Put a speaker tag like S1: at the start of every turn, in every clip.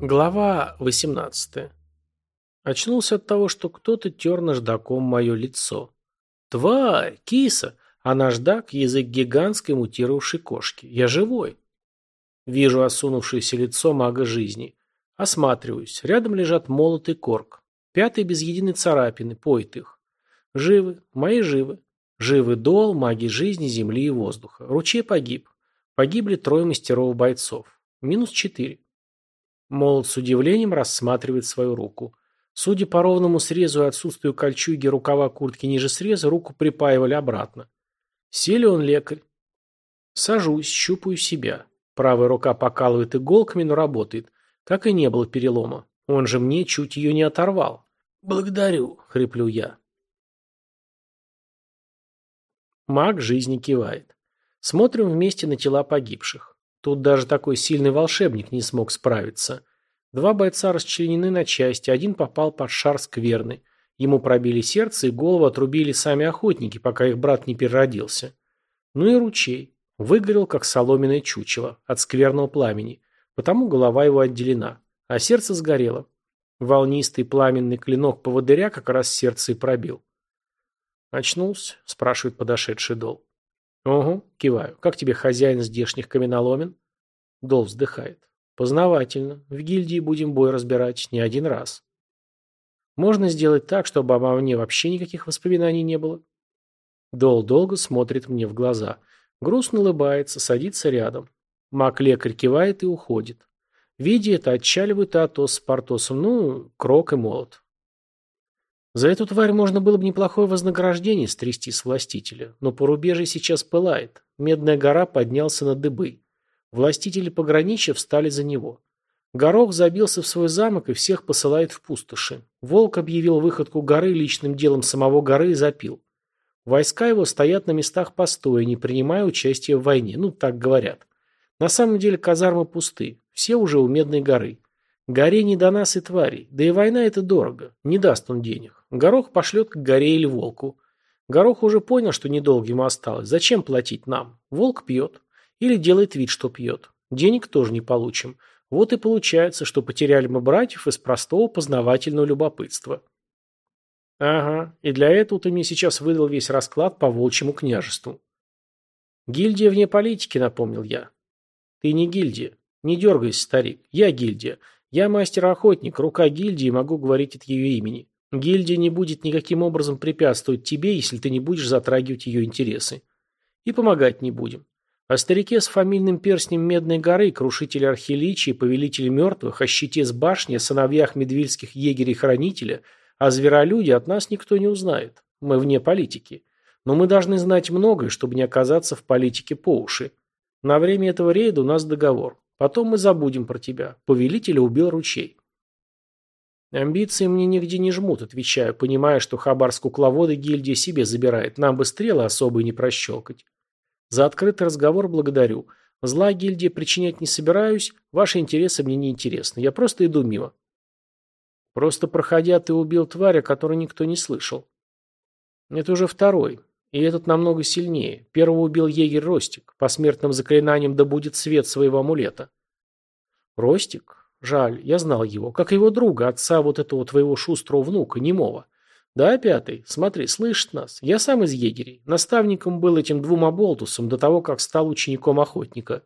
S1: Глава 18. Очнулся от того, что кто-то тер наждаком мое лицо. Тварь, киса, а наждак – язык гигантской мутировавшей кошки. Я живой. Вижу осунувшееся лицо мага жизни. Осматриваюсь. Рядом лежат молот и корк. Пятый без единой царапины, поет их. Живы, мои живы. Живы дол, маги жизни, земли и воздуха. Ручей погиб. Погибли трое мастеров-бойцов. Минус четыре. Молот с удивлением рассматривает свою руку. Судя по ровному срезу и отсутствию кольчуги рукава куртки ниже среза, руку припаивали обратно. Силен лекарь. Сажусь, щупаю себя. Правая рука покалывает иголками, но работает. Как и не было перелома. Он же мне чуть ее не оторвал. «Благодарю», — хриплю я. Маг жизни кивает. Смотрим вместе на тела погибших. Тут даже такой сильный волшебник не смог справиться. Два бойца расчленены на части, один попал под шар скверны. Ему пробили сердце и голову отрубили сами охотники, пока их брат не переродился. Ну и ручей. Выгорел, как соломенное чучело, от скверного пламени, потому голова его отделена, а сердце сгорело. Волнистый пламенный клинок поводыря как раз сердце и пробил. «Очнулся?» – спрашивает подошедший Дол. «Угу», – киваю. «Как тебе хозяин здешних каменоломен?» Дол вздыхает. «Познавательно. В гильдии будем бой разбирать не один раз». «Можно сделать так, чтобы обо мне вообще никаких воспоминаний не было?» Дол долго смотрит мне в глаза. Грустно улыбается, садится рядом. Маг-лекарь кивает и уходит. Видя это, отчаливают Атос с Портосом, ну, Крок и Молот. За эту тварь можно было бы неплохое вознаграждение стрясти с властителя, но порубежье сейчас пылает. Медная гора поднялся на дыбы. Властители пограничья встали за него. Горох забился в свой замок и всех посылает в пустоши. Волк объявил выходку горы личным делом самого горы и запил. Войска его стоят на местах постоя, не принимая участия в войне, ну так говорят. На самом деле казармы пусты, все уже у Медной горы. Горе не до нас и тварей, да и война это дорого, не даст он денег. Горох пошлет к горе или волку. Горох уже понял, что недолго ему осталось. Зачем платить нам? Волк пьет. Или делает вид, что пьет. Денег тоже не получим. Вот и получается, что потеряли мы братьев из простого познавательного любопытства. Ага, и для этого ты мне сейчас выдал весь расклад по волчьему княжеству. Гильдия вне политики, напомнил я. Ты не гильдия. Не дергайся, старик. Я гильдия. Я мастер-охотник, рука гильдии, могу говорить от ее имени. Гильдия не будет никаким образом препятствовать тебе, если ты не будешь затрагивать ее интересы. И помогать не будем. О старике с фамильным перстнем Медной горы, крушителе архиличии, повелителе мертвых, о щите с башни, о сыновьях медвильских егерей-хранителя, о зверолюде от нас никто не узнает. Мы вне политики. Но мы должны знать многое, чтобы не оказаться в политике по уши. На время этого рейда у нас договор. Потом мы забудем про тебя. Повелителя убил ручей. Амбиции мне нигде не жмут, отвечаю, понимая, что хабар с кукловода гильдия себе забирает, нам бы стрелы особые не прощелкать. За открытый разговор благодарю. Зла гильдии причинять не собираюсь, ваши интересы мне не интересны, я просто иду мимо. Просто проходя, ты убил тварь, о никто не слышал. Это уже второй, и этот намного сильнее. Первого убил егерь Ростик, по смертным заклинаниям да будет свет своего амулета. Ростик? Жаль, я знал его, как его друга, отца вот этого твоего шустрого внука, немого. Да, пятый, смотри, слышит нас. Я сам из егерей. Наставником был этим двум оболтусам до того, как стал учеником охотника.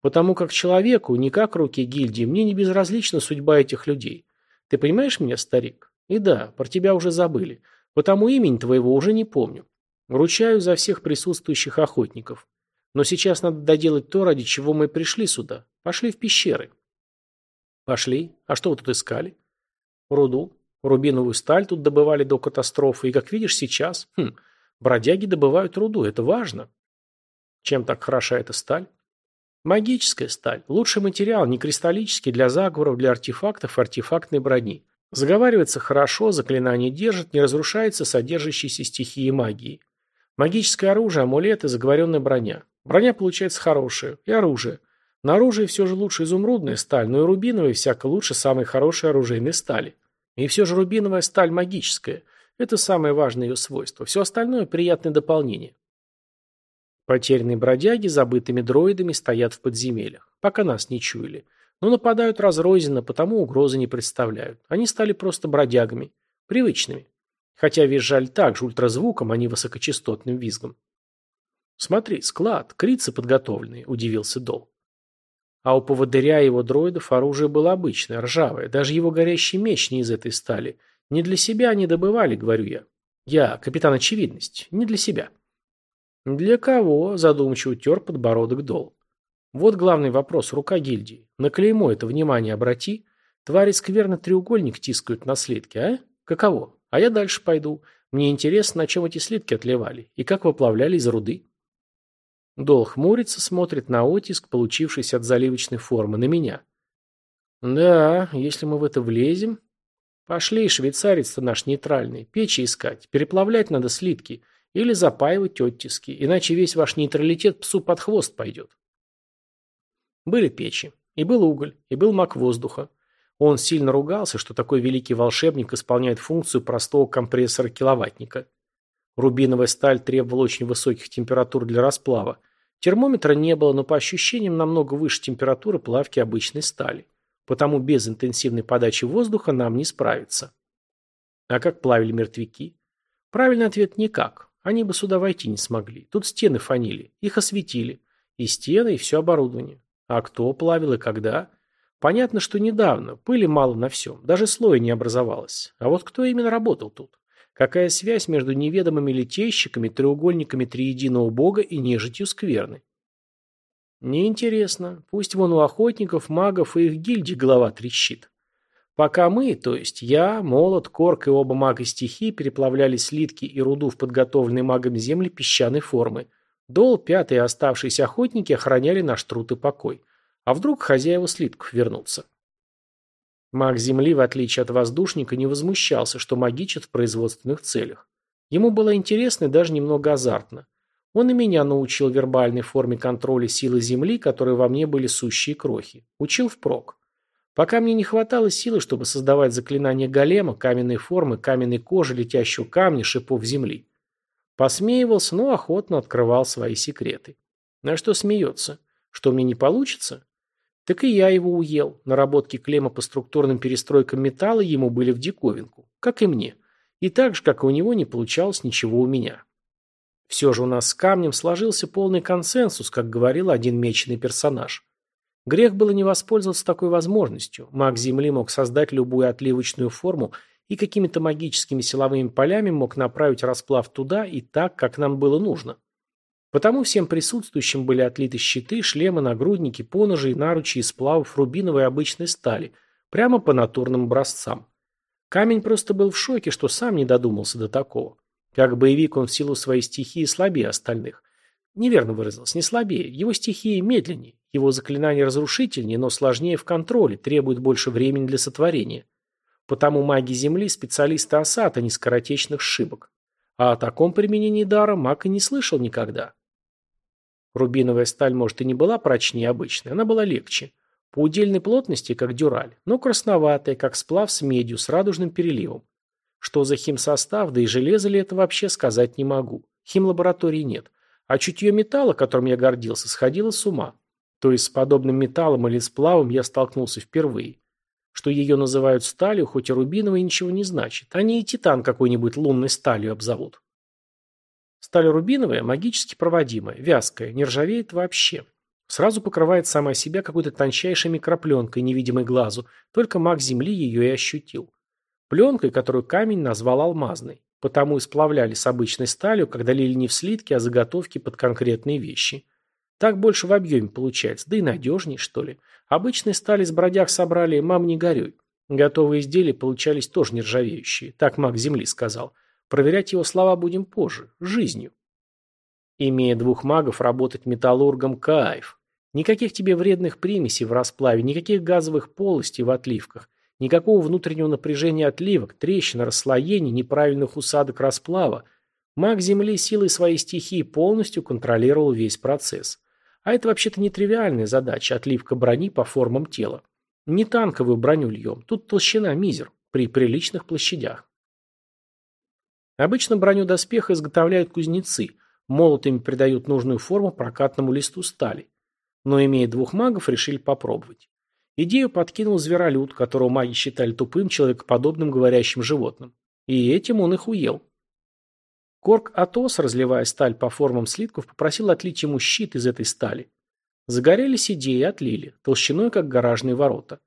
S1: Потому как человеку, не как руки гильдии, мне не безразлична судьба этих людей. Ты понимаешь меня, старик? И да, про тебя уже забыли. Потому имени твоего уже не помню. Ручаю за всех присутствующих охотников. Но сейчас надо доделать то, ради чего мы пришли сюда. Пошли в пещеры. Пошли. А что вы тут искали? Руду. Рубиновую сталь тут добывали до катастрофы. И, как видишь, сейчас... Хм, бродяги добывают руду. Это важно. Чем так хороша эта сталь? Магическая сталь. Лучший материал, не кристаллический, для заговоров, для артефактов и артефактной брони. Заговаривается хорошо, заклинание держит, не разрушается содержащейся стихии магии. Магическое оружие, амулеты, заговоренная броня. Броня получается хорошая. И оружие. На оружие все же лучше изумрудная сталь, но и рубиновая всяко лучше самой хорошей оружейной стали. И все же рубиновая сталь магическая. Это самое важное ее свойство. Все остальное – приятное дополнение. Потерянные бродяги забытыми дроидами стоят в подземельях. Пока нас не чуяли. Но нападают разрозненно, потому угрозы не представляют. Они стали просто бродягами. Привычными. Хотя визжали также ультразвуком, а не высокочастотным визгом. «Смотри, склад, крицы подготовленные», – удивился Дол. А у поводыря и его дроидов оружие было обычное, ржавое. Даже его горящий меч не из этой стали. Не для себя они добывали, говорю я. Я капитан очевидность. Не для себя. Для кого? Задумчиво тер подбородок Дол. Вот главный вопрос, рука гильдии. На клеймо это внимание обрати. Твари скверно треугольник тискают на слитке, а? Каково? А я дальше пойду. Мне интересно, на чем эти слитки отливали и как выплавляли из руды. Дол хмурится, смотрит на оттиск, получившийся от заливочной формы, на меня. Да, если мы в это влезем... Пошли, швейцарец-то наш нейтральный, печи искать, переплавлять надо слитки или запаивать оттиски, иначе весь ваш нейтралитет псу под хвост пойдет. Были печи, и был уголь, и был мак воздуха. Он сильно ругался, что такой великий волшебник исполняет функцию простого компрессора-киловаттника. Рубиновая сталь требовала очень высоких температур для расплава. Термометра не было, но по ощущениям намного выше температуры плавки обычной стали. Потому без интенсивной подачи воздуха нам не справиться. А как плавили мертвяки? Правильный ответ – никак. Они бы сюда войти не смогли. Тут стены фанили, их осветили. И стены, и все оборудование. А кто плавил и когда? Понятно, что недавно. Пыли мало на всем. Даже слоя не образовалось. А вот кто именно работал тут? Какая связь между неведомыми летейщиками, треугольниками триединого бога и нежитью скверны? Неинтересно. Пусть вон у охотников, магов и их гильдий голова трещит. Пока мы, то есть я, Молот, Корк и оба мага стихии переплавляли слитки и руду в подготовленной магами земли песчаной формы, Дол, пятый и оставшиеся охотники охраняли наш труд и покой. А вдруг хозяева слитков вернутся? Маг Земли, в отличие от воздушника, не возмущался, что магичит в производственных целях. Ему было интересно и даже немного азартно. Он и меня научил вербальной форме контроля силы Земли, которые во мне были сущие крохи. Учил впрок. Пока мне не хватало силы, чтобы создавать заклинания голема, каменной формы, каменной кожи, летящего камня, шипов Земли. Посмеивался, но охотно открывал свои секреты. На что смеется? Что мне не получится? Так и я его уел. Наработки Клема по структурным перестройкам металла ему были в диковинку. Как и мне. И так же, как и у него, не получалось ничего у меня. Все же у нас с камнем сложился полный консенсус, как говорил один меченый персонаж. Грех было не воспользоваться такой возможностью. Маг Земли мог создать любую отливочную форму и какими-то магическими силовыми полями мог направить расплав туда и так, как нам было нужно. Потому всем присутствующим были отлиты щиты, шлемы, нагрудники, поножи и наручи из сплавов рубиновой обычной стали, прямо по натурным образцам. Камень просто был в шоке, что сам не додумался до такого. Как боевик он в силу своей стихии слабее остальных. Неверно выразился, не слабее, его стихии медленнее, его заклинания разрушительнее, но сложнее в контроле, требует больше времени для сотворения. Потому маги Земли – специалисты осад, а не скоротечных сшибок. А о таком применении дара маг и не слышал никогда. Рубиновая сталь, может, и не была прочнее обычной, она была легче. По удельной плотности, как дюраль, но красноватая, как сплав с медью, с радужным переливом. Что за химсостав, да и железо ли это вообще сказать не могу. Химлаборатории нет. А чутье металла, которым я гордился, сходило с ума. То есть с подобным металлом или сплавом я столкнулся впервые. Что ее называют сталью, хоть и рубиновой, ничего не значит. Они и титан какой-нибудь лунной сталью обзовут. Сталь рубиновая магически проводимая, вязкая, не ржавеет вообще. Сразу покрывает сама себя какой-то тончайшей микропленкой, невидимой глазу, только маг Земли ее и ощутил. Пленкой, которую камень назвал алмазной. Потому и сплавляли с обычной сталью, когда лили не в слитки, а заготовки под конкретные вещи. Так больше в объеме получается, да и надежнее, что ли. Обычные стали с бродяг собрали, мам не горюй. Готовые изделия получались тоже нержавеющие, так маг Земли сказал. Проверять его слова будем позже, жизнью. Имея двух магов, работать металлургом – кайф. Никаких тебе вредных примесей в расплаве, никаких газовых полостей в отливках, никакого внутреннего напряжения отливок, трещин, расслоений, неправильных усадок расплава. Маг Земли силой своей стихии полностью контролировал весь процесс. А это вообще-то нетривиальная задача – отливка брони по формам тела. Не танковую броню льем, тут толщина мизер, при приличных площадях. Обычно броню доспеха изготовляют кузнецы, молотами придают нужную форму прокатному листу стали. Но имея двух магов, решили попробовать. Идею подкинул зверолюд, которого маги считали тупым, человекоподобным говорящим животным. И этим он их уел. Корк Атос, разливая сталь по формам слитков, попросил отлить ему щит из этой стали. Загорелись идеи и отлили, толщиной, как гаражные ворота.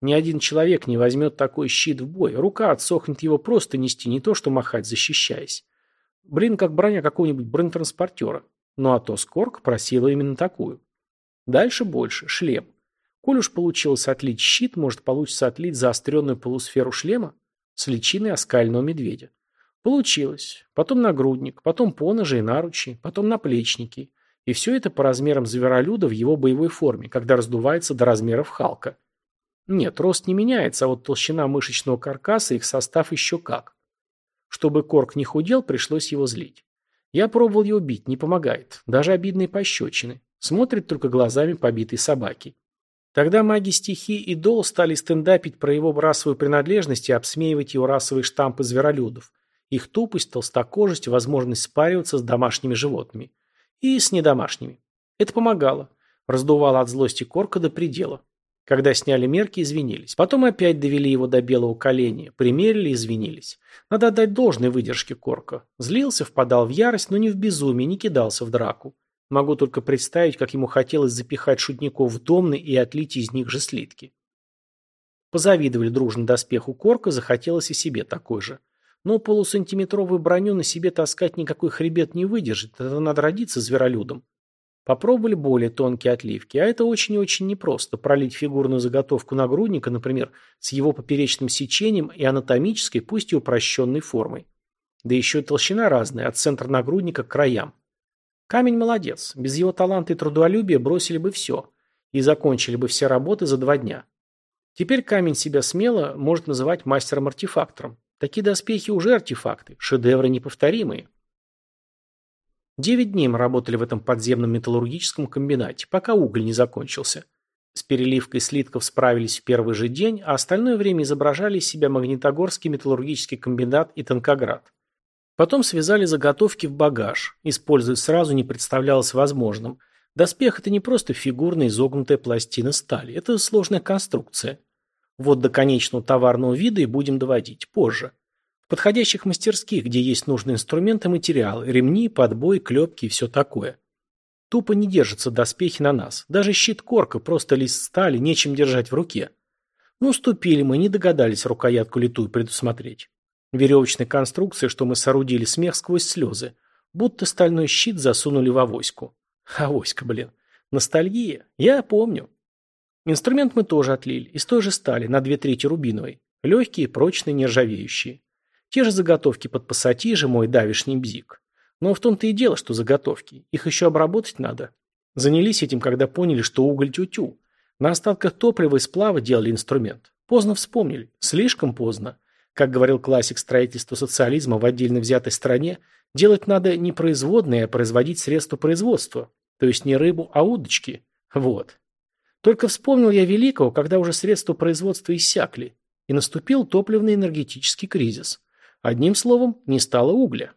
S1: Ни один человек не возьмет такой щит в бой, рука отсохнет его просто нести, не то что махать, защищаясь. Блин, как броня какого-нибудь бронетранспортера. Но Атос Корк просила именно такую. Дальше больше, шлем. Коль уж получилось отлить щит, может получится отлить заостренную полусферу шлема с личиной оскального медведя. Получилось. Потом нагрудник, потом поножи и наручи, потом наплечники. И все это по размерам зверолюда в его боевой форме, когда раздувается до размеров Халка. Нет, рост не меняется, а вот толщина мышечного каркаса и их состав еще как. Чтобы Корк не худел, пришлось его злить. Я пробовал его бить, не помогает. Даже обидные пощечины. Смотрит только глазами побитой собаки. Тогда маги стихи и Дол стали стендапить про его расовую принадлежность и обсмеивать его расовые штампы зверолюдов, их тупость, толстокожесть, возможность спариваться с домашними животными. И с недомашними. Это помогало. Раздувало от злости корка до предела. Когда сняли мерки, извинились. Потом опять довели его до белого коленя. Примерили извинились. Надо отдать должной выдержке корка. Злился, впадал в ярость, но не в безумие, не кидался в драку. Могу только представить, как ему хотелось запихать шутников в домны и отлить из них же слитки. Позавидовали дружно доспеху корка, захотелось и себе такой же. Но полусантиметровую броню на себе таскать никакой хребет не выдержит, это надо родиться зверолюдом. Попробовали более тонкие отливки, а это очень и очень непросто. Пролить фигурную заготовку нагрудника, например, с его поперечным сечением и анатомической, пусть и упрощенной формой. Да еще и толщина разная, от центра нагрудника к краям. Камень молодец, без его таланта и трудолюбия бросили бы все. И закончили бы все работы за два дня. Теперь камень себя смело может называть мастером-артефактором. Такие доспехи уже артефакты, шедевры неповторимые. Девять дней мы работали в этом подземном металлургическом комбинате, пока уголь не закончился. С переливкой слитков справились в первый же день, а остальное время изображали из себя Магнитогорский металлургический комбинат и Танкоград. Потом связали заготовки в багаж. Использовать сразу не представлялось возможным. Доспех – это не просто фигурная изогнутая пластина стали, это сложная конструкция. Вот до конечного товарного вида и будем доводить позже. Подходящих мастерских, где есть нужные инструменты и материалы, ремни, подбой, клепки и все такое. Тупо не держатся доспехи на нас. Даже щит корка, просто лист стали, нечем держать в руке. Ну, ступили мы, не догадались рукоятку литую предусмотреть. Веревочная конструкция, что мы соорудили смех сквозь слезы. Будто стальной щит засунули в авоську. Авоська, блин. Ностальгия. Я помню. Инструмент мы тоже отлили, из той же стали, на две трети рубиновой. Легкие, прочные, нержавеющие. Те же заготовки под пассатижи, мой давишний бзик. Но в том-то и дело, что заготовки. Их еще обработать надо. Занялись этим, когда поняли, что уголь тю-тю. На остатках топлива и сплава делали инструмент. Поздно вспомнили. Слишком поздно. Как говорил классик строительства социализма в отдельно взятой стране, делать надо не производные, а производить средства производства. То есть не рыбу, а удочки. Вот. Только вспомнил я великого, когда уже средства производства иссякли, и наступил топливно-энергетический кризис. Одним словом, не стало угля.